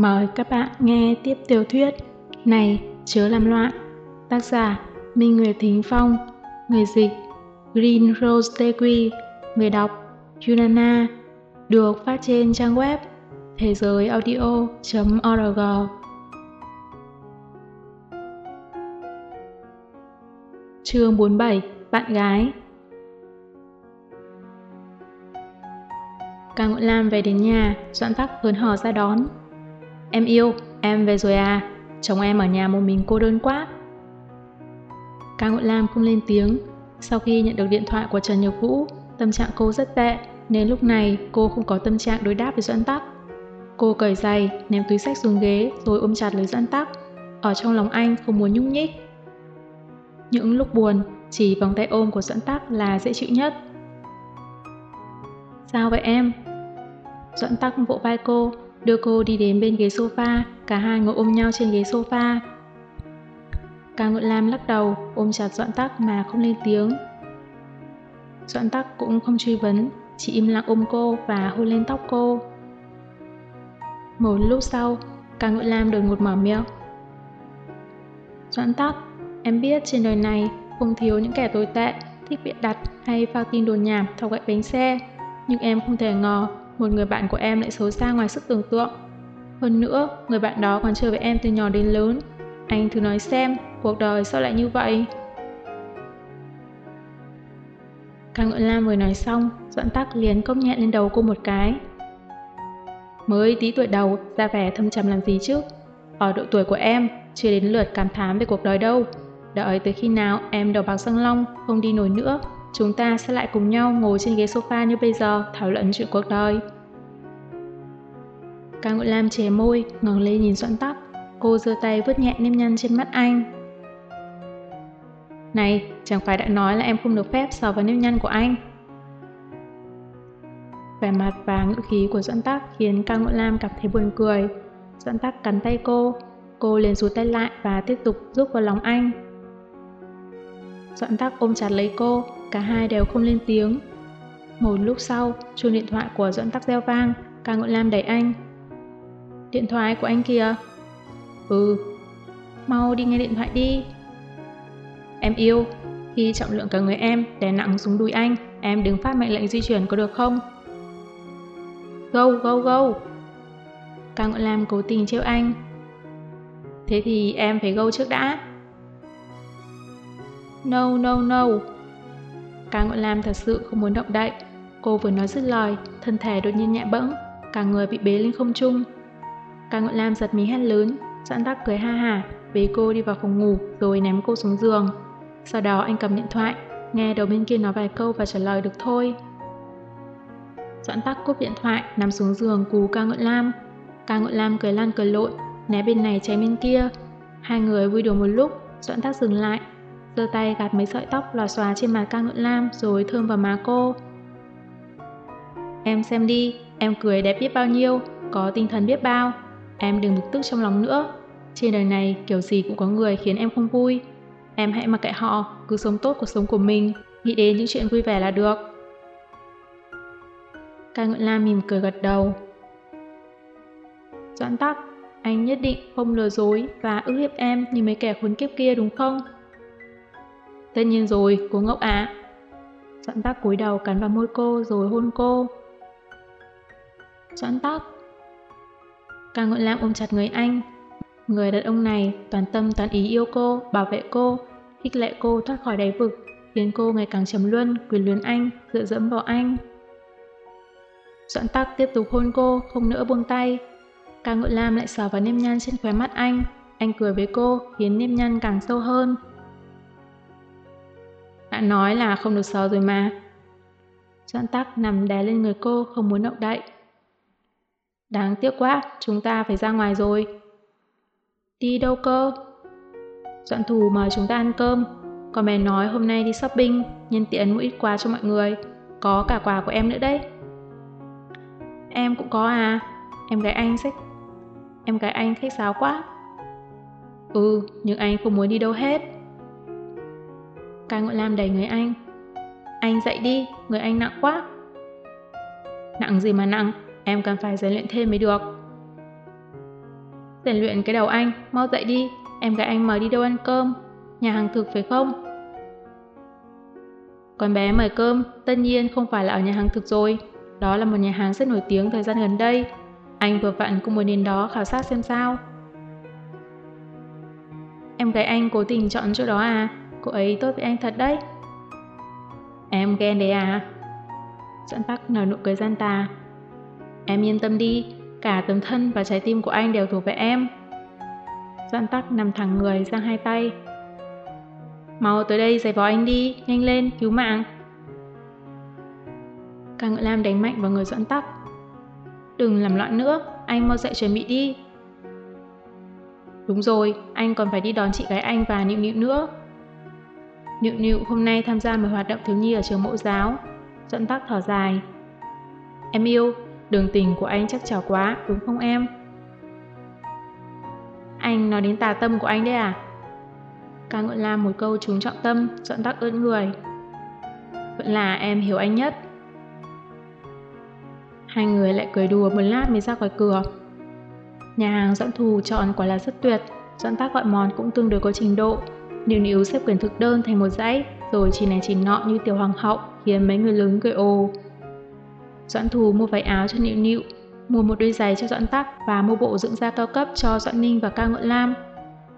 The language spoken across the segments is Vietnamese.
Mời các bạn nghe tiếp tiểu thuyết Này chớ làm loạn Tác giả Minh Nguyệt Thính Phong Người dịch Green Rose Tequi Người đọc Yunana Được phát trên trang web thế giới audio.org Chương 47 Bạn gái Càng Ngọn Lam về đến nhà, Doãn Tắc hớn hở ra đón. Em yêu, em về rồi à? Chồng em ở nhà một mình cô đơn quá. Ca Ngọn Lam không lên tiếng. Sau khi nhận được điện thoại của Trần Nhược Vũ, tâm trạng cô rất tệ, nên lúc này cô không có tâm trạng đối đáp với Doãn Tắc. Cô cởi giày, ném túi sách xuống ghế rồi ôm chặt lấy Doãn Tắc. Ở trong lòng anh không muốn nhúc nhích. Những lúc buồn, chỉ vòng tay ôm của Doãn Tắc là dễ chịu nhất. Sao vậy em? Doãn Tắc vỗ vai cô, đưa cô đi đến bên ghế sofa, cả hai ngồi ôm nhau trên ghế sofa. Cao Ngọn Lam lắc đầu, ôm chặt Doãn Tắc mà không lên tiếng. Doãn Tắc cũng không truy vấn, chỉ im lặng ôm cô và hôn lên tóc cô. Một lúc sau, Cao Ngọn Lam đột ngột mở miệng. Doãn Tắc, em biết trên đời này không thiếu những kẻ tồi tệ, thích biện đặt hay phao tin đồn nhảm thọc gậy bánh xe, nhưng em không thể ngờ một người bạn của em lại xấu xa ngoài sức tưởng tượng. Hơn nữa, người bạn đó còn chơi với em từ nhỏ đến lớn. Anh thử nói xem, cuộc đời sao lại như vậy? Càng Ngọn Lam vừa nói xong, Doãn Tắc liền cốc nhẹ lên đầu cô một cái. Mới tí tuổi đầu, ra vẻ thâm trầm làm gì chứ? Ở độ tuổi của em, chưa đến lượt cảm thán về cuộc đời đâu. Đợi tới khi nào em đầu bạc răng long, không đi nổi nữa, chúng ta sẽ lại cùng nhau ngồi trên ghế sofa như bây giờ thảo luận chuyện cuộc đời. Cao Ngụy Lam chè môi, ngẩng lên nhìn Doãn Tắc. Cô giơ tay vứt nhẹ nếp nhăn trên mắt anh. Này, chẳng phải đã nói là em không được phép sờ vào nếp nhăn của anh. Vẻ mặt và ngữ khí của Doãn Tắc khiến Cao Ngụy Lam cảm thấy buồn cười. Doãn Tắc cắn tay cô, cô liền rút tay lại và tiếp tục rút vào lòng anh. Doãn Tắc ôm chặt lấy cô, cả hai đều không lên tiếng. Một lúc sau, chuông điện thoại của Doãn Tắc reo vang, Cao Ngụy Lam đẩy anh. Điện thoại của anh kìa. Ừ. Mau đi nghe điện thoại đi. Em yêu, khi trọng lượng cả người em đè nặng xuống đùi anh, em đừng phát mệnh lệnh di chuyển có được không? Go, go, go. Cao Ngọn Lam cố tình trêu anh. Thế thì em phải go trước đã. No, no, no. Cá Ngọn Lam thật sự không muốn động đậy. Cô vừa nói dứt lời, thân thể đột nhiên nhẹ bẫng, cả người bị bế lên không trung. Cá Ngọn Lam giật mí hét lớn, Doãn Tắc cười ha hả, bế cô đi vào phòng ngủ rồi ném cô xuống giường. Sau đó anh cầm điện thoại, nghe đầu bên kia nói vài câu và trả lời được thôi. Doãn Tắc cúp điện thoại, nằm xuống giường cú ca Ngọn Lam. Ca Ngọn Lam cười lan cười lộn, né bên này cháy bên kia. Hai người vui đùa một lúc, Doãn Tắc dừng lại, giơ tay gạt mấy sợi tóc lò xòa trên mặt Cao nguyễn Lam rồi thơm vào má cô. Em xem đi, em cười đẹp biết bao nhiêu, có tinh thần biết bao. Em đừng bực tức trong lòng nữa. Trên đời này kiểu gì cũng có người khiến em không vui. Em hãy mặc kệ họ, cứ sống tốt cuộc sống của mình, nghĩ đến những chuyện vui vẻ là được. Ca nguyễn Lam mỉm cười gật đầu. Doãn tắc, anh nhất định không lừa dối và ức hiếp em như mấy kẻ khốn kiếp kia đúng không? Tất nhiên rồi, cô ngốc ạ. À. Doãn tắc cúi đầu cắn vào môi cô rồi hôn cô. Doãn tắc, Càng ngọn lam ôm chặt người anh. Người đàn ông này toàn tâm toàn ý yêu cô, bảo vệ cô, khích lệ cô thoát khỏi đáy vực, khiến cô ngày càng trầm luân, quyền luyến anh, dựa dẫm vào anh. Doãn tắc tiếp tục hôn cô, không nỡ buông tay. Càng ngọn lam lại sờ vào nếp nhăn trên khóe mắt anh. Anh cười với cô, khiến nếp nhăn càng sâu hơn. Đã nói là không được sờ rồi mà. Doãn tắc nằm đè lên người cô, không muốn động đậy. Đáng tiếc quá, chúng ta phải ra ngoài rồi. Đi đâu cơ? Doãn thù mời chúng ta ăn cơm. Còn bé nói hôm nay đi shopping, nhân tiện mua ít quà cho mọi người. Có cả quà của em nữa đấy. Em cũng có à? Em gái anh sách... Em gái anh khách sáo quá. Ừ, nhưng anh không muốn đi đâu hết. Ca Ngội Lam đầy người anh. Anh dậy đi, người anh nặng quá. Nặng gì mà nặng, em cần phải rèn luyện thêm mới được. Rèn luyện cái đầu anh, mau dậy đi, em gái anh mời đi đâu ăn cơm, nhà hàng thực phải không? Con bé mời cơm, tất nhiên không phải là ở nhà hàng thực rồi, đó là một nhà hàng rất nổi tiếng thời gian gần đây. Anh vừa vặn cũng muốn đến đó khảo sát xem sao. Em gái anh cố tình chọn chỗ đó à? Cô ấy tốt với anh thật đấy. Em ghen đấy à? Doãn tắc nở nụ cười gian tà. Em yên tâm đi, cả tấm thân và trái tim của anh đều thuộc về em. Doãn tắc nằm thẳng người giang hai tay. Mau tới đây giày vò anh đi, nhanh lên, cứu mạng. Ca Ngợi Lam đánh mạnh vào người Doãn tắc. Đừng làm loạn nữa, anh mau dậy chuẩn bị đi. Đúng rồi, anh còn phải đi đón chị gái anh và Nịu Nịu nữa. Nịu Nịu hôm nay tham gia một hoạt động thiếu nhi ở trường mẫu giáo. Doãn tắc thở dài. Em yêu, đường tình của anh chắc chào quá, đúng không em? Anh nói đến tà tâm của anh đấy à? Ca ngợi Lam một câu trúng trọng tâm, doãn tắc ơn người. Vẫn là em hiểu anh nhất. Hai người lại cười đùa một lát mới ra khỏi cửa. Nhà hàng dẫn thù chọn quả là rất tuyệt, dẫn tác gọi món cũng tương đối có trình độ. Níu níu xếp quyển thực đơn thành một dãy, rồi chỉ này chỉ nọ như tiểu hoàng hậu, khiến mấy người lớn cười ồ. Doãn thù mua váy áo cho níu níu, mua một đôi giày cho Doãn Tắc và mua bộ dưỡng da cao cấp cho Doãn Ninh và Ca Ngọn Lam.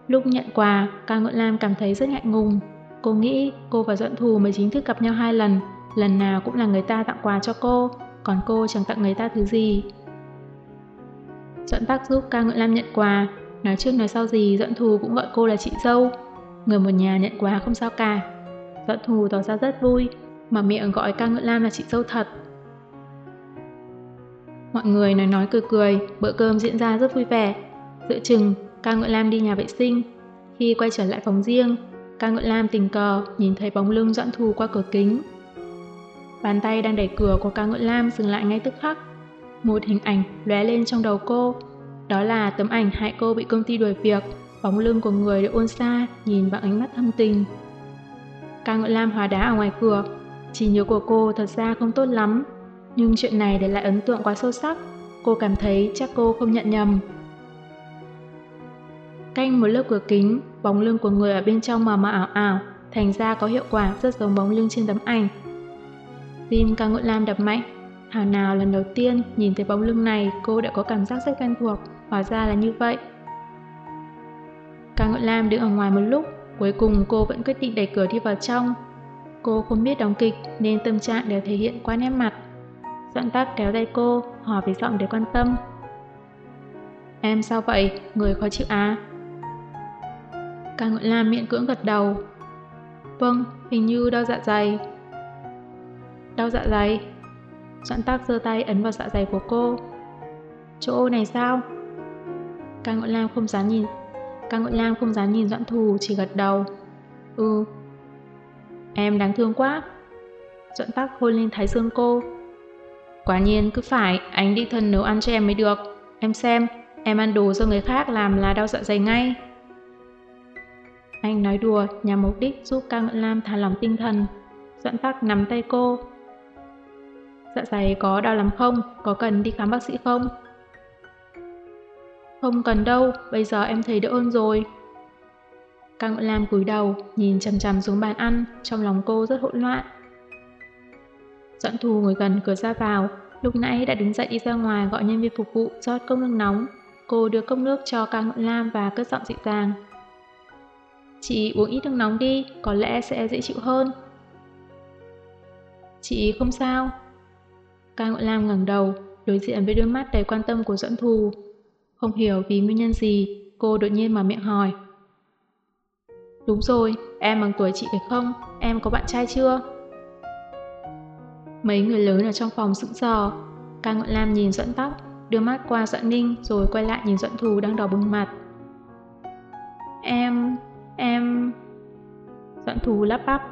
Lúc nhận quà, Ca Ngọn Lam cảm thấy rất ngại ngùng. Cô nghĩ cô và Doãn thù mới chính thức gặp nhau hai lần, lần nào cũng là người ta tặng quà cho cô, còn cô chẳng tặng người ta thứ gì. Doãn tắc giúp ca ngợi Lam nhận quà, nói trước nói sau gì Doãn thù cũng gọi cô là chị dâu. Người một nhà nhận quà không sao cả. Doãn thù tỏ ra rất vui, mà miệng gọi ca ngợi Lam là chị dâu thật. Mọi người nói nói cười cười, bữa cơm diễn ra rất vui vẻ. Giữa chừng, ca ngợi Lam đi nhà vệ sinh. Khi quay trở lại phòng riêng, ca ngợi Lam tình cờ nhìn thấy bóng lưng Doãn thù qua cửa kính. Bàn tay đang đẩy cửa của ca ngợi Lam dừng lại ngay tức khắc. Một hình ảnh lóe lên trong đầu cô. Đó là tấm ảnh hại cô bị công ty đuổi việc, bóng lưng của người được ôn xa, nhìn bằng ánh mắt thâm tình. Ca ngợi Lam hóa đá ở ngoài cửa, chỉ nhớ của cô thật ra không tốt lắm. Nhưng chuyện này để lại ấn tượng quá sâu sắc, cô cảm thấy chắc cô không nhận nhầm. Canh một lớp cửa kính, bóng lưng của người ở bên trong mờ mờ ảo ảo, thành ra có hiệu quả rất giống bóng lưng trên tấm ảnh. Tim ca ngợi Lam đập mạnh, Thảo nào lần đầu tiên nhìn thấy bóng lưng này cô đã có cảm giác rất quen thuộc, hóa ra là như vậy. Ca Lam đứng ở ngoài một lúc, cuối cùng cô vẫn quyết định đẩy cửa đi vào trong. Cô không biết đóng kịch nên tâm trạng đều thể hiện qua nét mặt. Doãn tắc kéo tay cô, hỏi với giọng để quan tâm. Em sao vậy? Người khó chịu à? Ca Ngợi Lam miệng cưỡng gật đầu. Vâng, hình như đau dạ dày. Đau dạ dày? Doãn tác giơ tay ấn vào dạ dày của cô. Chỗ này sao? Ca Ngọn Lam không dám nhìn. Ca Ngọn Lam không dám nhìn Doãn Thù, chỉ gật đầu. Ừ. Em đáng thương quá. Doãn Bắc hôn lên thái dương cô. Quả nhiên cứ phải, anh đi thân nấu ăn cho em mới được. Em xem, em ăn đồ do người khác làm là đau dạ dày ngay. Anh nói đùa nhằm mục đích giúp ca ngợi Lam thả lòng tinh thần. Doãn Bắc nắm tay cô, Dạ dày có đau lắm không? Có cần đi khám bác sĩ không? Không cần đâu, bây giờ em thấy đỡ hơn rồi. Ca Nguyễn Lam cúi đầu, nhìn chằm chằm xuống bàn ăn, trong lòng cô rất hỗn loạn. Doãn thù ngồi gần cửa ra vào, lúc nãy đã đứng dậy đi ra ngoài gọi nhân viên phục vụ rót cốc nước nóng. Cô đưa cốc nước cho Ca Nguyễn Lam và cất giọng dịu dàng. Chị uống ít nước nóng đi, có lẽ sẽ dễ chịu hơn. Chị không sao, Ca Nguyễn Lam ngẩng đầu, đối diện với đôi mắt đầy quan tâm của Doãn Thù. Không hiểu vì nguyên nhân gì, cô đột nhiên mở miệng hỏi. Đúng rồi, em bằng tuổi chị phải không? Em có bạn trai chưa? Mấy người lớn ở trong phòng sững sờ. Ca Ngọn Lam nhìn Doãn Tóc, đưa mắt qua Doãn Ninh rồi quay lại nhìn Doãn Thù đang đỏ bừng mặt. Em... em... Doãn Thù lắp bắp.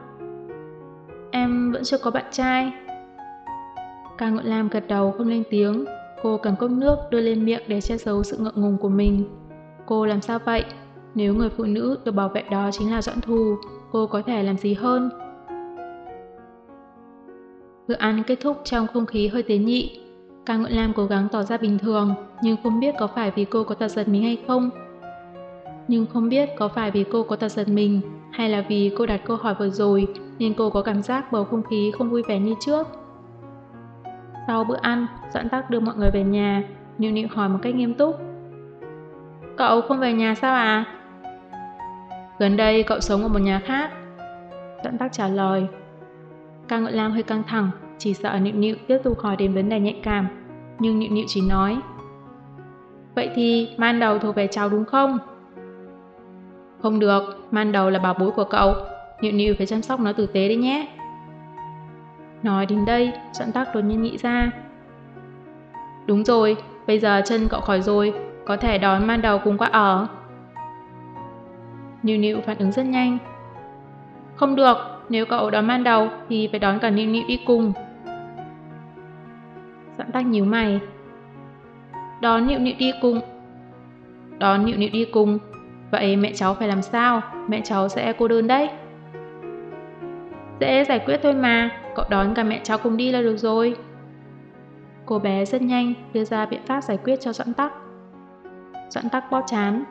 Em vẫn chưa có bạn trai. Ca Ngọn Lam gật đầu không lên tiếng. Cô cầm cốc nước đưa lên miệng để che giấu sự ngượng ngùng của mình. Cô làm sao vậy? Nếu người phụ nữ được bảo vệ đó chính là Doãn Thù, cô có thể làm gì hơn? Bữa ăn kết thúc trong không khí hơi tế nhị. Ca Nguyễn Lam cố gắng tỏ ra bình thường, nhưng không biết có phải vì cô có tật giật mình hay không. Nhưng không biết có phải vì cô có tật giật mình, hay là vì cô đặt câu hỏi vừa rồi nên cô có cảm giác bầu không khí không vui vẻ như trước. Sau bữa ăn, Doãn Tắc đưa mọi người về nhà, Nịu Nịu hỏi một cách nghiêm túc. Cậu không về nhà sao à? Gần đây cậu sống ở một nhà khác. Doãn Tắc trả lời. Ca Ngợi Lam hơi căng thẳng, chỉ sợ Nịu Nịu tiếp tục hỏi đến vấn đề nhạy cảm, nhưng Nịu Nịu chỉ nói. Vậy thì man đầu thuộc về cháu đúng không? Không được, man đầu là bảo bối của cậu, Nịu Nịu phải chăm sóc nó tử tế đấy nhé. Nói đến đây, Doãn Tắc đột nhiên nghĩ ra. Đúng rồi, bây giờ chân cậu khỏi rồi, có thể đón man đầu cùng qua ở. Niu Niu phản ứng rất nhanh. Không được, nếu cậu đón man đầu thì phải đón cả Niu Niu đi cùng. Doãn Tắc nhíu mày. Đón Niu Niu đi cùng. Đón Niu Niu đi cùng. Vậy mẹ cháu phải làm sao? Mẹ cháu sẽ cô đơn đấy. Dễ giải quyết thôi mà, cậu đón cả mẹ cháu cùng đi là được rồi. Cô bé rất nhanh đưa ra biện pháp giải quyết cho Doãn Tắc. Doãn Tắc bóp chán.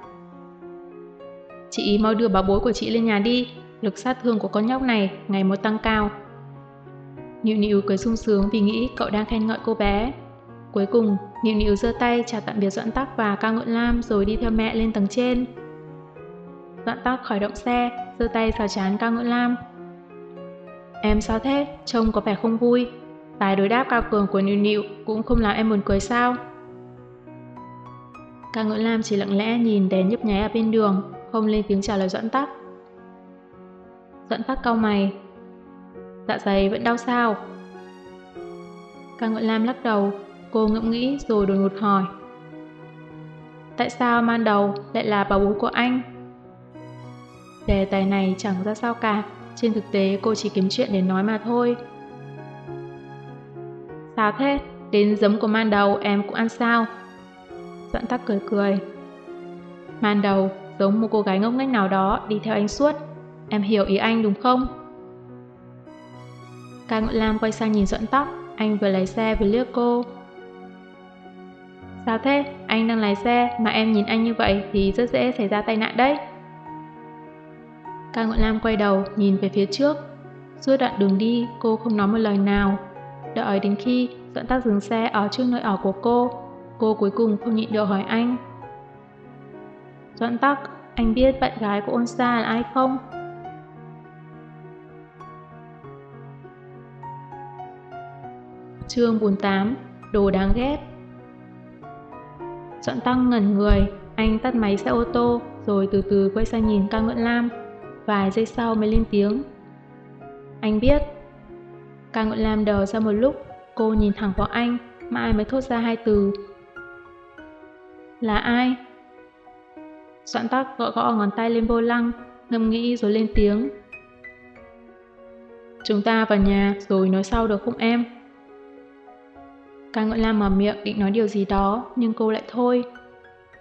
Chị mau đưa bảo bối của chị lên nhà đi, lực sát thương của con nhóc này ngày một tăng cao. Nịu Nịu cười sung sướng vì nghĩ cậu đang khen ngợi cô bé. Cuối cùng, Nịu Nịu giơ tay chào tạm biệt Doãn Tắc và Cao Ngọn Lam rồi đi theo mẹ lên tầng trên. Doãn Tắc khởi động xe, giơ tay sờ chán Cao Ngọn Lam. Em sao thế? Trông có vẻ không vui. Bài đối đáp cao cường của Nịu Nịu cũng không làm em buồn cười sao? Cao Ngưỡng Lam chỉ lặng lẽ nhìn đèn nhấp nháy ở bên đường, không lên tiếng trả lời Doãn Tắc. Doãn Tắc cau mày. Dạ dày vẫn đau sao? Cao Ngưỡng Lam lắc đầu, cô ngẫm nghĩ rồi đột ngột hỏi. Tại sao man đầu lại là bà bố của anh? Đề tài này chẳng ra sao cả, trên thực tế cô chỉ kiếm chuyện để nói mà thôi. Sao thế? Đến giấm của man đầu em cũng ăn sao? Doãn tắc cười cười. Man đầu giống một cô gái ngốc nghếch nào đó đi theo anh suốt. Em hiểu ý anh đúng không? Ca Ngọn Lam quay sang nhìn Doãn tắc, anh vừa lái xe vừa liếc cô. Sao thế? Anh đang lái xe mà em nhìn anh như vậy thì rất dễ xảy ra tai nạn đấy. Cao Ngọn Lam quay đầu nhìn về phía trước. Suốt đoạn đường đi cô không nói một lời nào. Đợi đến khi Doãn Tắc dừng xe ở trước nơi ở của cô, cô cuối cùng không nhịn được hỏi anh. Doãn Tắc, anh biết bạn gái của ôn sa là ai không? Chương 48 Đồ đáng ghét Doãn Tăng ngẩn người, anh tắt máy xe ô tô rồi từ từ quay sang nhìn ca ngưỡng lam. Vài giây sau mới lên tiếng. Anh biết. Ca ngưỡng lam đờ ra một lúc, cô nhìn thẳng vào anh, mãi mới thốt ra hai từ. Là ai? Doãn tắc gõ gõ ngón tay lên vô lăng, ngâm nghĩ rồi lên tiếng. Chúng ta vào nhà rồi nói sau được không em? Ca Ngợi Lam mở miệng định nói điều gì đó, nhưng cô lại thôi.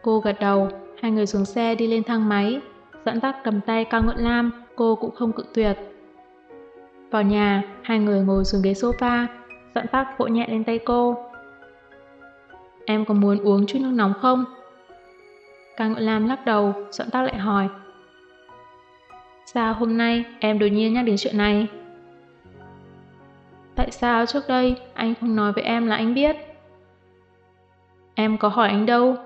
Cô gật đầu, hai người xuống xe đi lên thang máy. Dẫn tắc cầm tay Cao Ngợi Lam, cô cũng không cự tuyệt. Vào nhà, hai người ngồi xuống ghế sofa, dẫn tắc vỗ nhẹ lên tay cô. Em có muốn uống chút nước nóng không? Cao Ngợi Lam lắc đầu, dẫn tắc lại hỏi. Sao hôm nay em đột nhiên nhắc đến chuyện này? Tại sao trước đây anh không nói với em là anh biết? Em có hỏi anh đâu?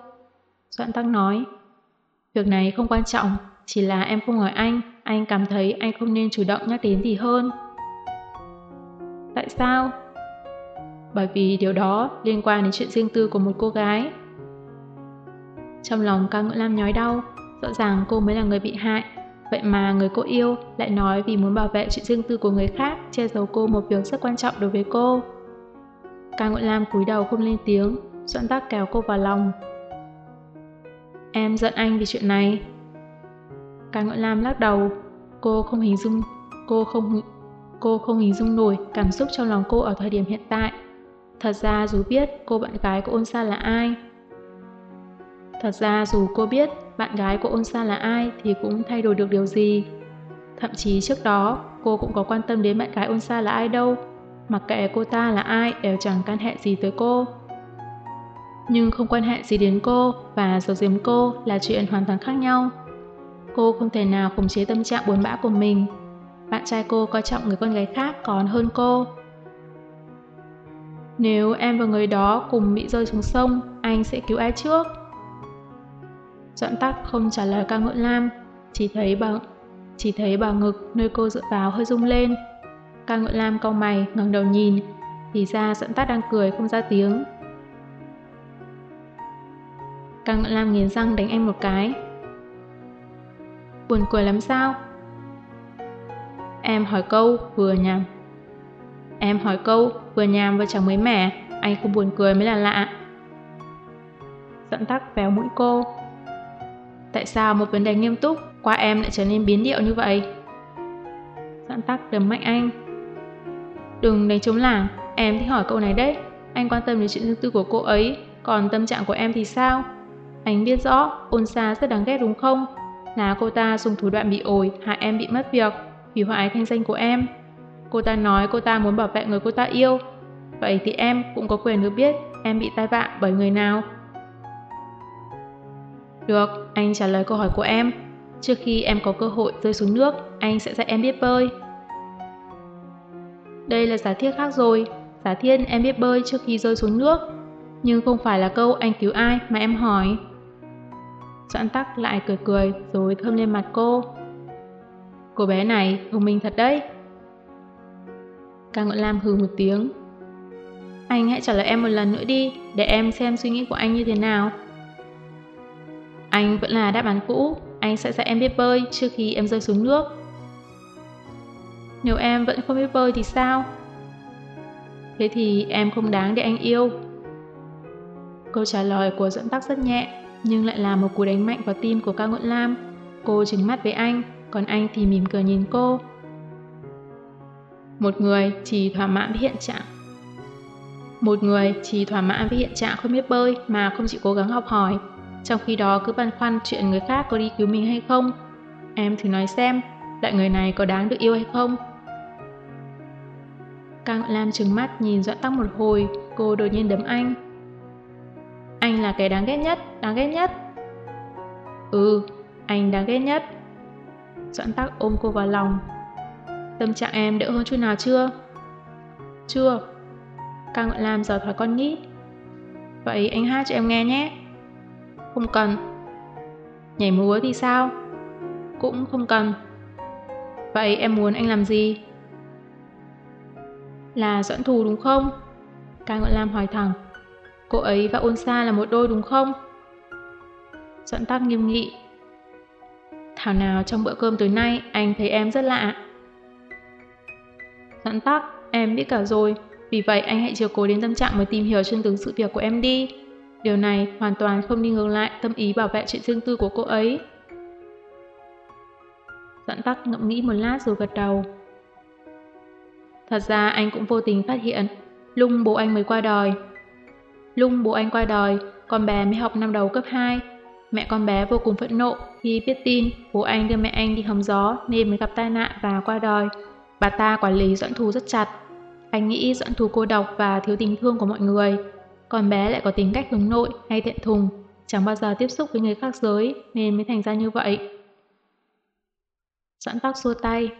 Doãn Tắc nói. Việc này không quan trọng, chỉ là em không hỏi anh, anh cảm thấy anh không nên chủ động nhắc đến gì hơn. Tại sao? Bởi vì điều đó liên quan đến chuyện riêng tư của một cô gái. Trong lòng ca ngợi lam nhói đau, rõ ràng cô mới là người bị hại, Vậy mà người cô yêu lại nói vì muốn bảo vệ chuyện riêng tư của người khác che giấu cô một việc rất quan trọng đối với cô. Ca Ngụy Lam cúi đầu không lên tiếng, Doãn Tắc kéo cô vào lòng. Em giận anh vì chuyện này. Cao Ngọn Lam lắc đầu, cô không hình dung, cô không cô không hình dung nổi cảm xúc trong lòng cô ở thời điểm hiện tại. Thật ra dù biết cô bạn gái của ôn sa là ai, Thật ra dù cô biết bạn gái của ôn sa là ai thì cũng thay đổi được điều gì. Thậm chí trước đó, cô cũng có quan tâm đến bạn gái ôn sa là ai đâu. Mặc kệ cô ta là ai đều chẳng can hệ gì tới cô. Nhưng không quan hệ gì đến cô và giấu giếm cô là chuyện hoàn toàn khác nhau. Cô không thể nào khống chế tâm trạng buồn bã của mình. Bạn trai cô coi trọng người con gái khác còn hơn cô. Nếu em và người đó cùng bị rơi xuống sông, anh sẽ cứu ai trước? Doãn tắc không trả lời ca ngợi lam, chỉ thấy bà chỉ thấy bào ngực nơi cô dựa vào hơi rung lên. Ca ngợi lam cau mày ngẩng đầu nhìn, thì ra dẫn tắt đang cười không ra tiếng. Ca ngợi lam nghiến răng đánh em một cái. Buồn cười lắm sao? Em hỏi câu vừa nhằm. Em hỏi câu vừa nhàm vừa chẳng mấy mẻ, anh không buồn cười mới là lạ. Dẫn tắc véo mũi cô. Tại sao một vấn đề nghiêm túc qua em lại trở nên biến điệu như vậy? Dẫn tắc đấm mạnh anh. Đừng đánh trống lảng, em thích hỏi câu này đấy. Anh quan tâm đến chuyện riêng tư của cô ấy, còn tâm trạng của em thì sao? Anh biết rõ, ôn xa rất đáng ghét đúng không? Là cô ta dùng thủ đoạn bị ổi, hại em bị mất việc, hủy hoại thanh danh của em. Cô ta nói cô ta muốn bảo vệ người cô ta yêu. Vậy thì em cũng có quyền được biết em bị tai vạ bởi người nào. Được, anh trả lời câu hỏi của em. Trước khi em có cơ hội rơi xuống nước, anh sẽ dạy em biết bơi. Đây là giả thiết khác rồi. Giả thiết em biết bơi trước khi rơi xuống nước. Nhưng không phải là câu anh cứu ai mà em hỏi. Doãn tắc lại cười cười rồi thơm lên mặt cô. Cô bé này thông minh thật đấy. Càng Ngọn Lam hừ một tiếng. Anh hãy trả lời em một lần nữa đi, để em xem suy nghĩ của anh như thế nào. Anh vẫn là đáp án cũ, anh sẽ dạy em biết bơi trước khi em rơi xuống nước. Nếu em vẫn không biết bơi thì sao? Thế thì em không đáng để anh yêu. Câu trả lời của dẫn tắc rất nhẹ, nhưng lại là một cú đánh mạnh vào tim của Cao Ngọn Lam. Cô trừng mắt với anh, còn anh thì mỉm cười nhìn cô. Một người chỉ thỏa mãn với hiện trạng. Một người chỉ thỏa mãn với hiện trạng không biết bơi mà không chịu cố gắng học hỏi, trong khi đó cứ băn khoăn chuyện người khác có đi cứu mình hay không. Em thử nói xem, loại người này có đáng được yêu hay không? Càng Lam trừng mắt nhìn Doãn tóc một hồi, cô đột nhiên đấm anh. Anh là cái đáng ghét nhất, đáng ghét nhất. Ừ, anh đáng ghét nhất. Doãn Tắc ôm cô vào lòng, Tâm trạng em đỡ hơn chút nào chưa? Chưa. Cao Ngọn Lam giờ thói con nghĩ. Vậy anh hát cho em nghe nhé. Không cần. Nhảy múa thì sao? Cũng không cần. Vậy em muốn anh làm gì? Là doãn thù đúng không? Cao Ngọn Lam hỏi thẳng. Cô ấy và Ôn xa là một đôi đúng không? Dẫn tắc nghiêm nghị. Thảo nào trong bữa cơm tối nay anh thấy em rất lạ. Dẫn tắc, em biết cả rồi, vì vậy anh hãy chiều cố đến tâm trạng mới tìm hiểu chân tướng sự việc của em đi. Điều này hoàn toàn không đi ngược lại tâm ý bảo vệ chuyện riêng tư của cô ấy. Dẫn tắc ngẫm nghĩ một lát rồi gật đầu. Thật ra anh cũng vô tình phát hiện, lung bố anh mới qua đời. Lung bố anh qua đời, con bé mới học năm đầu cấp 2. Mẹ con bé vô cùng phẫn nộ khi biết tin bố anh đưa mẹ anh đi hóng gió nên mới gặp tai nạn và qua đời. Bà ta quản lý Doãn Thú rất chặt. Anh nghĩ Doãn Thú cô độc và thiếu tình thương của mọi người. Còn bé lại có tính cách hướng nội hay thiện thùng, chẳng bao giờ tiếp xúc với người khác giới nên mới thành ra như vậy. Doãn tóc xua tay.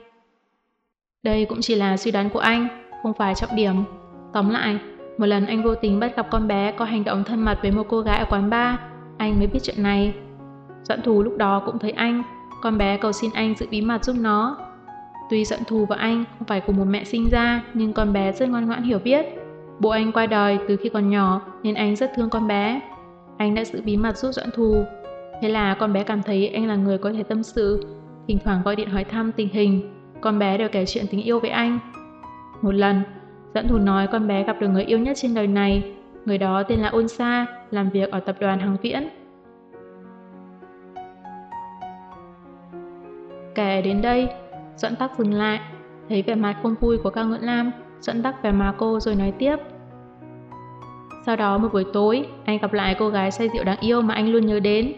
Đây cũng chỉ là suy đoán của anh, không phải trọng điểm. Tóm lại, một lần anh vô tình bắt gặp con bé có hành động thân mật với một cô gái ở quán bar, anh mới biết chuyện này. Doãn thù lúc đó cũng thấy anh, con bé cầu xin anh giữ bí mật giúp nó, Tuy Doãn thù và anh không phải cùng một mẹ sinh ra, nhưng con bé rất ngoan ngoãn hiểu biết. Bố anh qua đời từ khi còn nhỏ nên anh rất thương con bé. Anh đã giữ bí mật giúp Doãn Thù. Thế là con bé cảm thấy anh là người có thể tâm sự, thỉnh thoảng gọi điện hỏi thăm tình hình. Con bé đều kể chuyện tình yêu với anh. Một lần, Doãn Thù nói con bé gặp được người yêu nhất trên đời này. Người đó tên là Ôn Sa, làm việc ở tập đoàn Hằng Viễn. Kể đến đây, Doãn tắc dừng lại, thấy vẻ mặt không vui của Cao Ngưỡng Lam, Doãn tắc về má cô rồi nói tiếp. Sau đó một buổi tối, anh gặp lại cô gái say rượu đáng yêu mà anh luôn nhớ đến.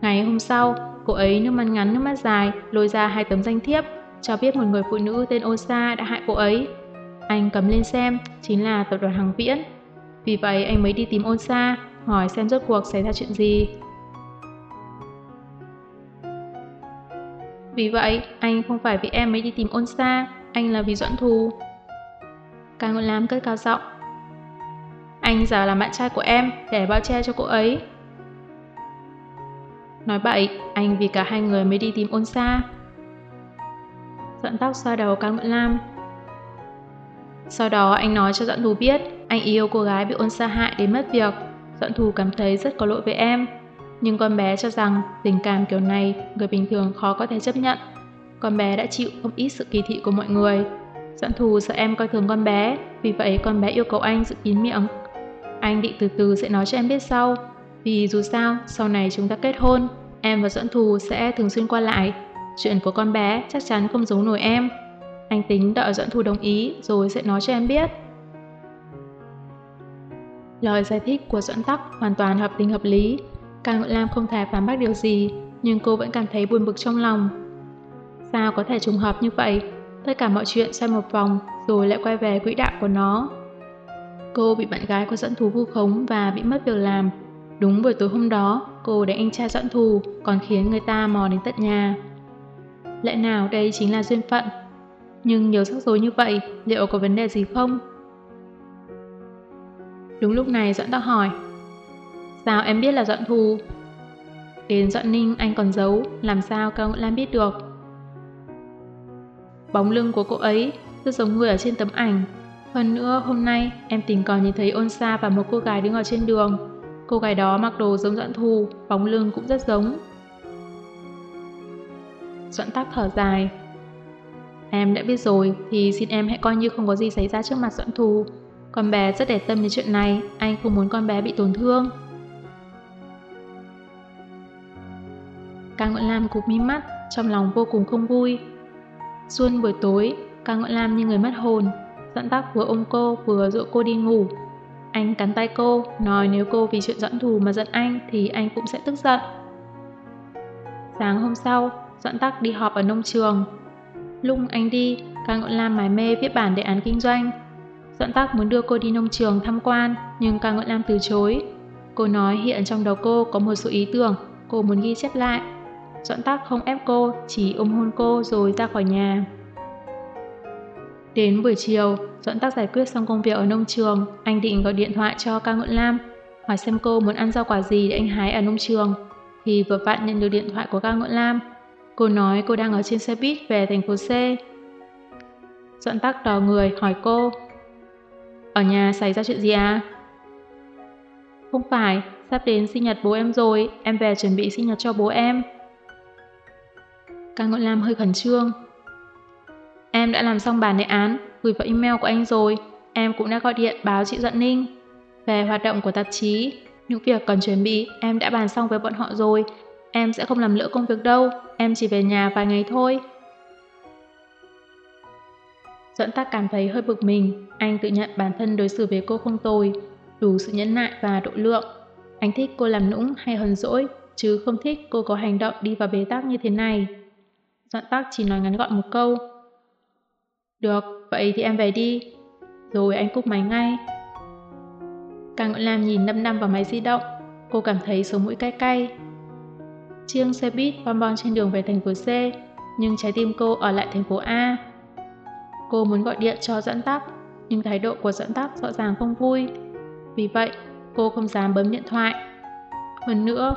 Ngày hôm sau, cô ấy nước mắt ngắn nước mắt dài lôi ra hai tấm danh thiếp cho biết một người phụ nữ tên Osa đã hại cô ấy. Anh cầm lên xem, chính là tập đoàn Hằng Viễn. Vì vậy anh mới đi tìm Osa, hỏi xem rốt cuộc xảy ra chuyện gì. Vì vậy, anh không phải vì em mới đi tìm ôn xa, anh là vì Doãn Thù. Càng Ngôn Lam cất cao giọng. Anh giả là bạn trai của em để bao che cho cô ấy. Nói bậy, anh vì cả hai người mới đi tìm ôn xa. Doãn tóc xoa đầu Càng Ngọn Lam. Sau đó anh nói cho Doãn Thù biết anh yêu cô gái bị ôn xa hại đến mất việc. Doãn Thù cảm thấy rất có lỗi với em. Nhưng con bé cho rằng tình cảm kiểu này người bình thường khó có thể chấp nhận. Con bé đã chịu không ít sự kỳ thị của mọi người. Doãn Thù sợ em coi thường con bé, vì vậy con bé yêu cầu anh giữ kín miệng. Anh định từ từ sẽ nói cho em biết sau, vì dù sao, sau này chúng ta kết hôn, em và Doãn Thù sẽ thường xuyên qua lại. Chuyện của con bé chắc chắn không giấu nổi em. Anh tính đợi Doãn Thù đồng ý rồi sẽ nói cho em biết. Lời giải thích của Doãn Tắc hoàn toàn hợp tình hợp lý. Càng Ngọn Lam không thể phản bác điều gì, nhưng cô vẫn cảm thấy buồn bực trong lòng. Sao có thể trùng hợp như vậy? Tất cả mọi chuyện xoay một vòng rồi lại quay về quỹ đạo của nó. Cô bị bạn gái của dẫn thú vu khống và bị mất việc làm. Đúng buổi tối hôm đó, cô đánh anh trai dẫn thù còn khiến người ta mò đến tận nhà. Lẽ nào đây chính là duyên phận? Nhưng nhiều rắc rối như vậy, liệu có vấn đề gì không? Đúng lúc này Doãn Tắc hỏi Sao em biết là Doãn Thù? Đến Doãn Ninh anh còn giấu, làm sao Cao Ngọn Lam biết được? Bóng lưng của cô ấy rất giống người ở trên tấm ảnh. Hơn nữa, hôm nay em tình cờ nhìn thấy ôn xa và một cô gái đứng ở trên đường. Cô gái đó mặc đồ giống Doãn Thù, bóng lưng cũng rất giống. Doãn tắc thở dài. Em đã biết rồi, thì xin em hãy coi như không có gì xảy ra trước mặt Doãn Thù. Con bé rất để tâm đến chuyện này, anh không muốn con bé bị tổn thương. Càng Ngọn Lam cụp mi mắt, trong lòng vô cùng không vui. Xuân buổi tối, Càng Ngọn Lam như người mất hồn, dẫn tắc vừa ôm cô vừa dỗ cô đi ngủ. Anh cắn tay cô, nói nếu cô vì chuyện dẫn thù mà giận anh thì anh cũng sẽ tức giận. Sáng hôm sau, dẫn tắc đi họp ở nông trường. Lúc anh đi, Càng Ngọn Lam mải mê viết bản đề án kinh doanh. Doãn Tắc muốn đưa cô đi nông trường tham quan, nhưng Cao Ngọn Lam từ chối. Cô nói hiện trong đầu cô có một số ý tưởng, cô muốn ghi chép lại. Doãn Tắc không ép cô, chỉ ôm hôn cô rồi ra khỏi nhà. Đến buổi chiều, Doãn Tắc giải quyết xong công việc ở nông trường, anh định gọi điện thoại cho Cao Ngọn Lam, hỏi xem cô muốn ăn rau quả gì để anh hái ở nông trường. Thì vừa vặn nhận được điện thoại của Cao Ngọn Lam. Cô nói cô đang ở trên xe buýt về thành phố C. Doãn Tắc đò người hỏi cô ở nhà xảy ra chuyện gì à? Không phải, sắp đến sinh nhật bố em rồi, em về chuẩn bị sinh nhật cho bố em. Càng Ngọn Lam hơi khẩn trương. Em đã làm xong bản đề án, gửi vào email của anh rồi. Em cũng đã gọi điện báo chị Dận Ninh. Về hoạt động của tạp chí, những việc cần chuẩn bị em đã bàn xong với bọn họ rồi. Em sẽ không làm lỡ công việc đâu, em chỉ về nhà vài ngày thôi. Dẫn Tác cảm thấy hơi bực mình, anh tự nhận bản thân đối xử với cô không tồi, đủ sự nhẫn nại và độ lượng. Anh thích cô làm nũng hay hờn dỗi, chứ không thích cô có hành động đi vào bế tắc như thế này. Doãn Tác chỉ nói ngắn gọn một câu. Được, vậy thì em về đi. Rồi anh cúp máy ngay. Càng Ngọn Lam nhìn năm năm vào máy di động, cô cảm thấy sống mũi cay cay. Chiêng xe buýt bon bon trên đường về thành phố C, nhưng trái tim cô ở lại thành phố A. Cô muốn gọi điện cho dẫn tắc, nhưng thái độ của dẫn tắc rõ ràng không vui. Vì vậy, cô không dám bấm điện thoại. Hơn nữa,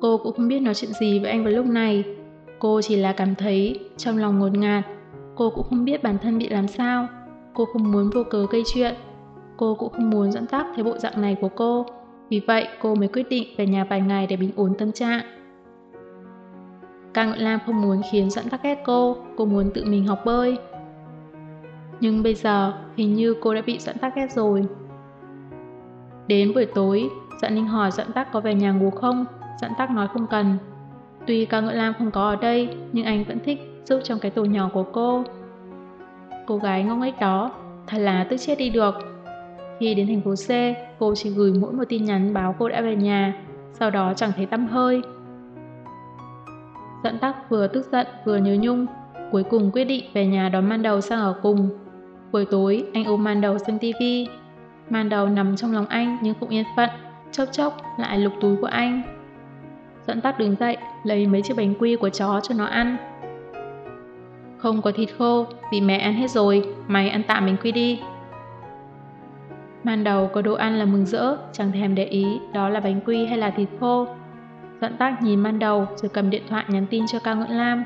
cô cũng không biết nói chuyện gì với anh vào lúc này. Cô chỉ là cảm thấy trong lòng ngột ngạt. Cô cũng không biết bản thân bị làm sao. Cô không muốn vô cớ gây chuyện. Cô cũng không muốn dẫn tắc thấy bộ dạng này của cô. Vì vậy, cô mới quyết định về nhà vài ngày để bình ổn tâm trạng. Càng Ngọn Lam không muốn khiến dẫn tắc ghét cô, cô muốn tự mình học bơi. Nhưng bây giờ hình như cô đã bị dẫn tắc ghét rồi. Đến buổi tối, Dặn Ninh hỏi Dặn Tắc có về nhà ngủ không? Dặn Tắc nói không cần. Tuy ca ngợi lam không có ở đây, nhưng anh vẫn thích giúp trong cái tổ nhỏ của cô. Cô gái ngốc nghếch đó, thật là tức chết đi được. Khi đến thành phố C, cô chỉ gửi mỗi một tin nhắn báo cô đã về nhà, sau đó chẳng thấy tâm hơi. Dặn Tắc vừa tức giận vừa nhớ nhung, cuối cùng quyết định về nhà đón man đầu sang ở cùng. Buổi tối, anh ôm man đầu xem tivi. Man đầu nằm trong lòng anh nhưng cũng yên phận. chốc chốc lại lục túi của anh. Dẫn tắc đứng dậy, lấy mấy chiếc bánh quy của chó cho nó ăn. Không có thịt khô, vì mẹ ăn hết rồi, mày ăn tạm bánh quy đi. Man đầu có đồ ăn là mừng rỡ, chẳng thèm để ý đó là bánh quy hay là thịt khô. Dẫn tác nhìn man đầu rồi cầm điện thoại nhắn tin cho Cao Ngưỡng Lam.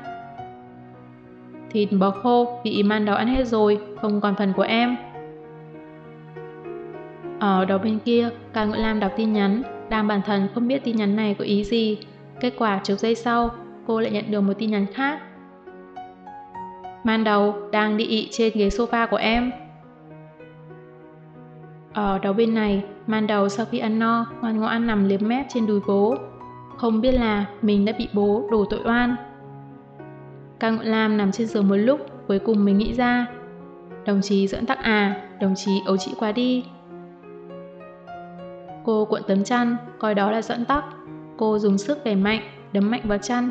Thịt bò khô bị man đầu ăn hết rồi, không còn phần của em. Ở đầu bên kia, Cao Ngưỡng Lam đọc tin nhắn, đang bản thân không biết tin nhắn này có ý gì. Kết quả chục giây sau, cô lại nhận được một tin nhắn khác. Man đầu đang đi ị trên ghế sofa của em. Ở đầu bên này, man đầu sau khi ăn no, ngoan ngoãn nằm liếm mép trên đùi bố. Không biết là mình đã bị bố đổ tội oan. Cao Ngọn Lam nằm trên giường một lúc, cuối cùng mình nghĩ ra. Đồng chí dẫn tắc à, đồng chí ấu chị qua đi. Cô cuộn tấm chăn, coi đó là dẫn tắc. Cô dùng sức đẩy mạnh, đấm mạnh vào chăn.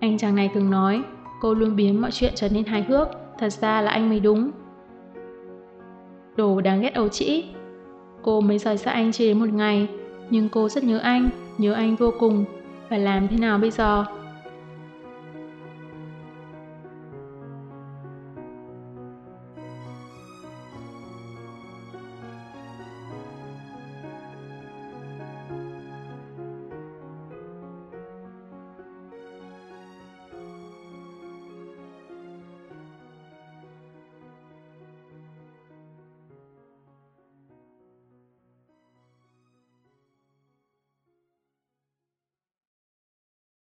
Anh chàng này thường nói, cô luôn biến mọi chuyện trở nên hài hước, thật ra là anh mới đúng. Đồ đáng ghét ấu trĩ. Cô mới rời xa anh chưa đến một ngày, nhưng cô rất nhớ anh, nhớ anh vô cùng. Phải làm thế nào bây giờ?